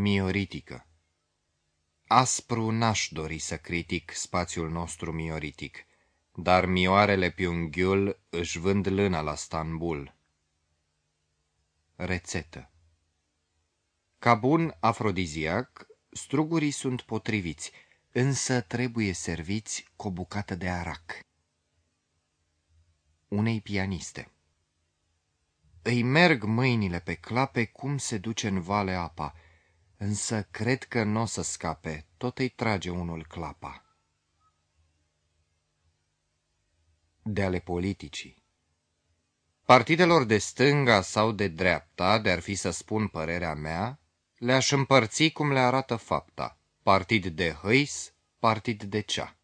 Mioritică Aspru n-aș dori să critic spațiul nostru mioritic, dar mioarele piunghiul își vând lâna la Stanbul. Rețetă Ca bun afrodiziac, strugurii sunt potriviți, însă trebuie serviți cu o bucată de arac. Unei pianiste Îi merg mâinile pe clape cum se duce în vale apa, însă cred că n-o să scape, tot îi trage unul clapa. De ale politicii Partidelor de stânga sau de dreapta, de-ar fi să spun părerea mea, le-aș împărți cum le arată fapta, partid de hăis, partid de cea.